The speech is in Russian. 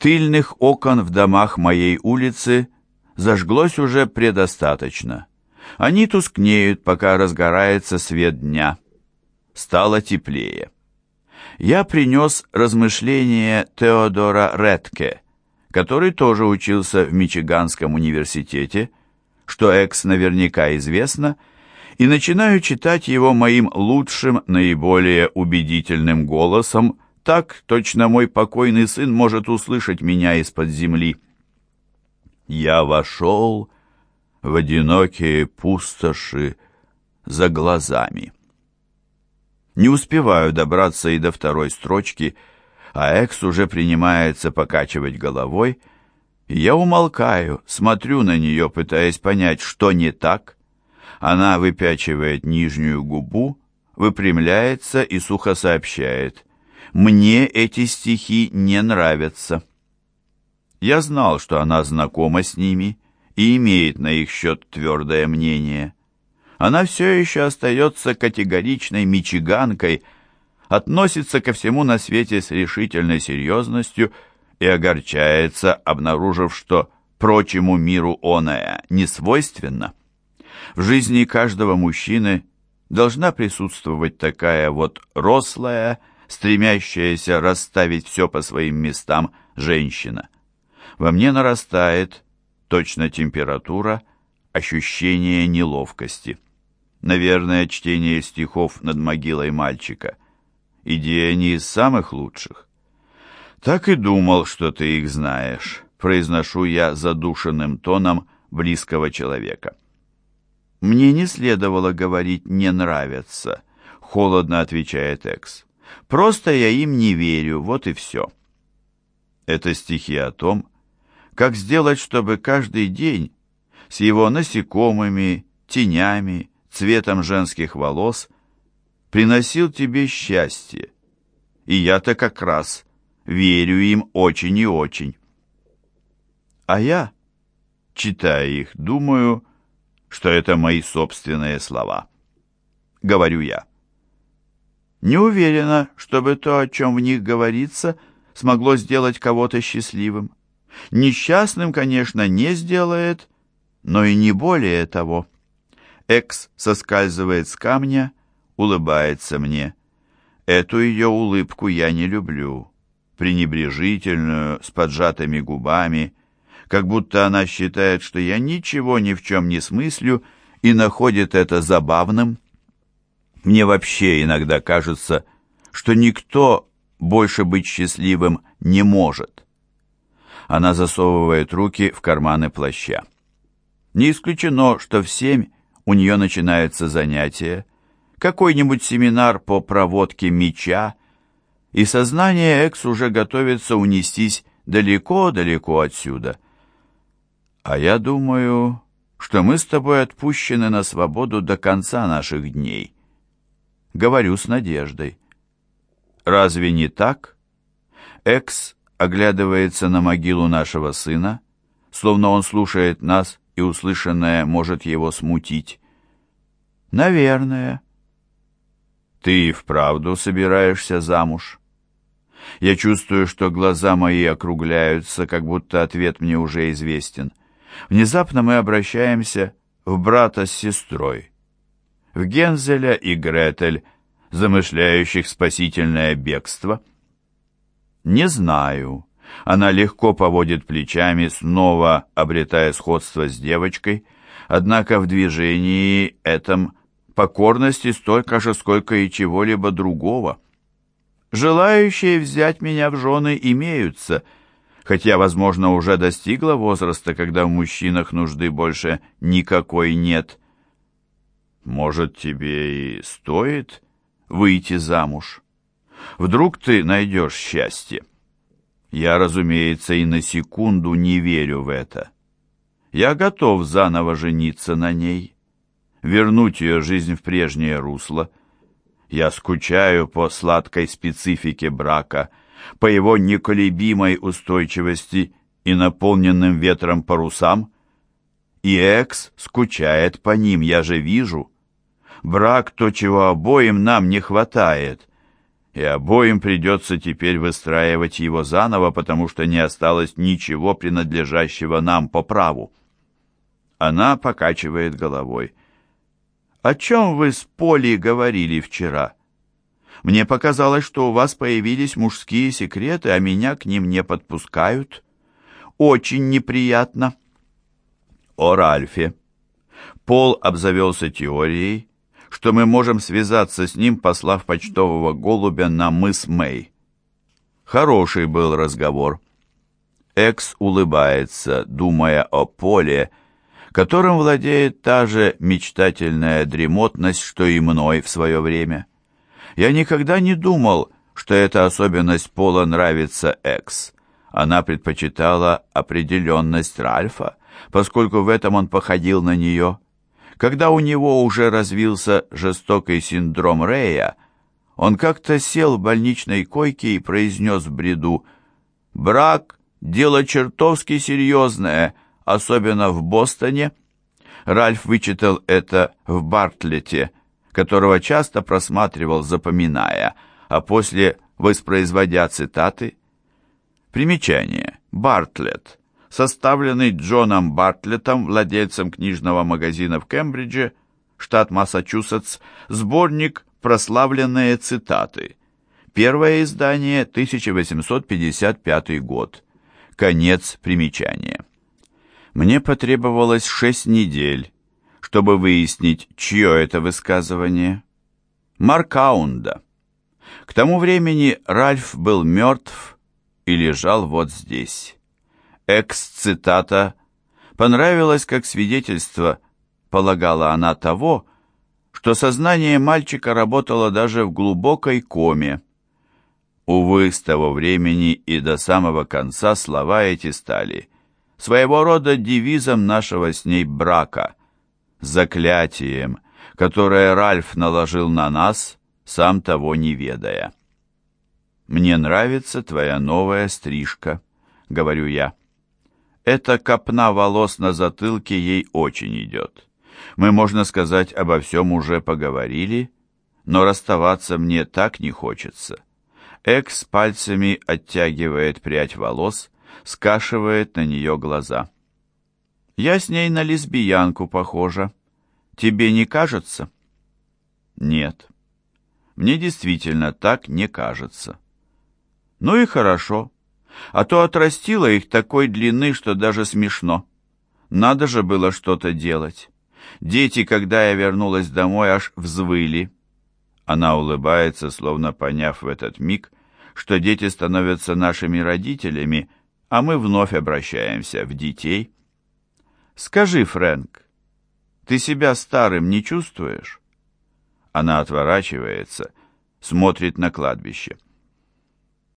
Тыльных окон в домах моей улицы зажглось уже предостаточно. Они тускнеют, пока разгорается свет дня. Стало теплее. Я принес размышления Теодора Редке, который тоже учился в Мичиганском университете, что Экс наверняка известно, и начинаю читать его моим лучшим, наиболее убедительным голосом, так точно мой покойный сын может услышать меня из-под земли. Я вошел в одинокие пустоши за глазами. Не успеваю добраться и до второй строчки, а Экс уже принимается покачивать головой, и я умолкаю, смотрю на нее, пытаясь понять, что не так. Она выпячивает нижнюю губу, выпрямляется и сухо сообщает — мне эти стихи не нравятся. Я знал, что она знакома с ними и имеет на их счет твердое мнение. Она все еще остается категоричной мичиганкой, относится ко всему на свете с решительной серьезностью и огорчается, обнаружив, что прочему миру оная не свойственно. В жизни каждого мужчины должна присутствовать такая вот рослая, стремящаяся расставить все по своим местам женщина. Во мне нарастает, точно температура, ощущение неловкости. Наверное, чтение стихов над могилой мальчика. Идея не из самых лучших. Так и думал, что ты их знаешь, произношу я задушенным тоном близкого человека. Мне не следовало говорить «не нравятся», холодно отвечает Экс. Просто я им не верю, вот и все. Это стихи о том, как сделать, чтобы каждый день с его насекомыми, тенями, цветом женских волос приносил тебе счастье. И я-то как раз верю им очень и очень. А я, читая их, думаю, что это мои собственные слова. Говорю я. Не уверена, чтобы то, о чем в них говорится, смогло сделать кого-то счастливым. Несчастным, конечно, не сделает, но и не более того. Экс соскальзывает с камня, улыбается мне. Эту ее улыбку я не люблю, пренебрежительную, с поджатыми губами, как будто она считает, что я ничего ни в чем не смыслю и находит это забавным. Мне вообще иногда кажется, что никто больше быть счастливым не может. Она засовывает руки в карманы плаща. Не исключено, что в семь у нее начинается занятие, какой-нибудь семинар по проводке меча, и сознание Экс уже готовится унестись далеко-далеко отсюда. А я думаю, что мы с тобой отпущены на свободу до конца наших дней говорю с надеждой. Разве не так? Экс оглядывается на могилу нашего сына, словно он слушает нас, и услышанное может его смутить. Наверное. Ты и вправду собираешься замуж? Я чувствую, что глаза мои округляются, как будто ответ мне уже известен. Внезапно мы обращаемся в брата с сестрой в Гензеля и Гретель, замышляющих спасительное бегство? Не знаю. Она легко поводит плечами, снова обретая сходство с девочкой, однако в движении этом покорности столько же, сколько и чего-либо другого. Желающие взять меня в жены имеются, хотя, возможно, уже достигла возраста, когда в мужчинах нужды больше никакой нет. Может, тебе и стоит выйти замуж? Вдруг ты найдешь счастье? Я, разумеется, и на секунду не верю в это. Я готов заново жениться на ней, вернуть ее жизнь в прежнее русло. Я скучаю по сладкой специфике брака, по его неколебимой устойчивости и наполненным ветром парусам. И Экс скучает по ним, я же вижу. Брак — то, чего обоим нам не хватает. и обоим придется теперь выстраивать его заново, потому что не осталось ничего принадлежащего нам по праву. Она покачивает головой. «О чем вы с Полей говорили вчера? Мне показалось, что у вас появились мужские секреты, а меня к ним не подпускают. Очень неприятно». О Ральфе. Пол обзавелся теорией, что мы можем связаться с ним, послав почтового голубя на мыс Мэй. Хороший был разговор. Экс улыбается, думая о Поле, которым владеет та же мечтательная дремотность, что и мной в свое время. Я никогда не думал, что эта особенность Пола нравится Экс. Она предпочитала определенность Ральфа, поскольку в этом он походил на нее. Когда у него уже развился жестокий синдром Рея, он как-то сел в больничной койке и произнес в бреду «Брак – дело чертовски серьезное, особенно в Бостоне». Ральф вычитал это в Бартлете, которого часто просматривал, запоминая, а после воспроизводя цитаты. Примечание. Бартлетт составленный Джоном Бартлетом, владельцем книжного магазина в Кембридже, штат Массачусетс, сборник «Прославленные цитаты». Первое издание, 1855 год. Конец примечания. Мне потребовалось шесть недель, чтобы выяснить, чье это высказывание. Маркаунда. К тому времени Ральф был мертв и лежал вот здесь. Экс-цитата понравилась как свидетельство, полагала она того, что сознание мальчика работало даже в глубокой коме. Увы, с того времени и до самого конца слова эти стали своего рода девизом нашего с ней брака, заклятием, которое Ральф наложил на нас, сам того не ведая. «Мне нравится твоя новая стрижка», — говорю я. Эта копна волос на затылке ей очень идет. Мы, можно сказать, обо всем уже поговорили, но расставаться мне так не хочется. Экс пальцами оттягивает прядь волос, скашивает на нее глаза. Я с ней на лесбиянку похожа. Тебе не кажется? Нет. Мне действительно так не кажется. Ну и хорошо а то отрастила их такой длины, что даже смешно. Надо же было что-то делать. Дети, когда я вернулась домой, аж взвыли. Она улыбается, словно поняв в этот миг, что дети становятся нашими родителями, а мы вновь обращаемся в детей. «Скажи, Фрэнк, ты себя старым не чувствуешь?» Она отворачивается, смотрит на кладбище.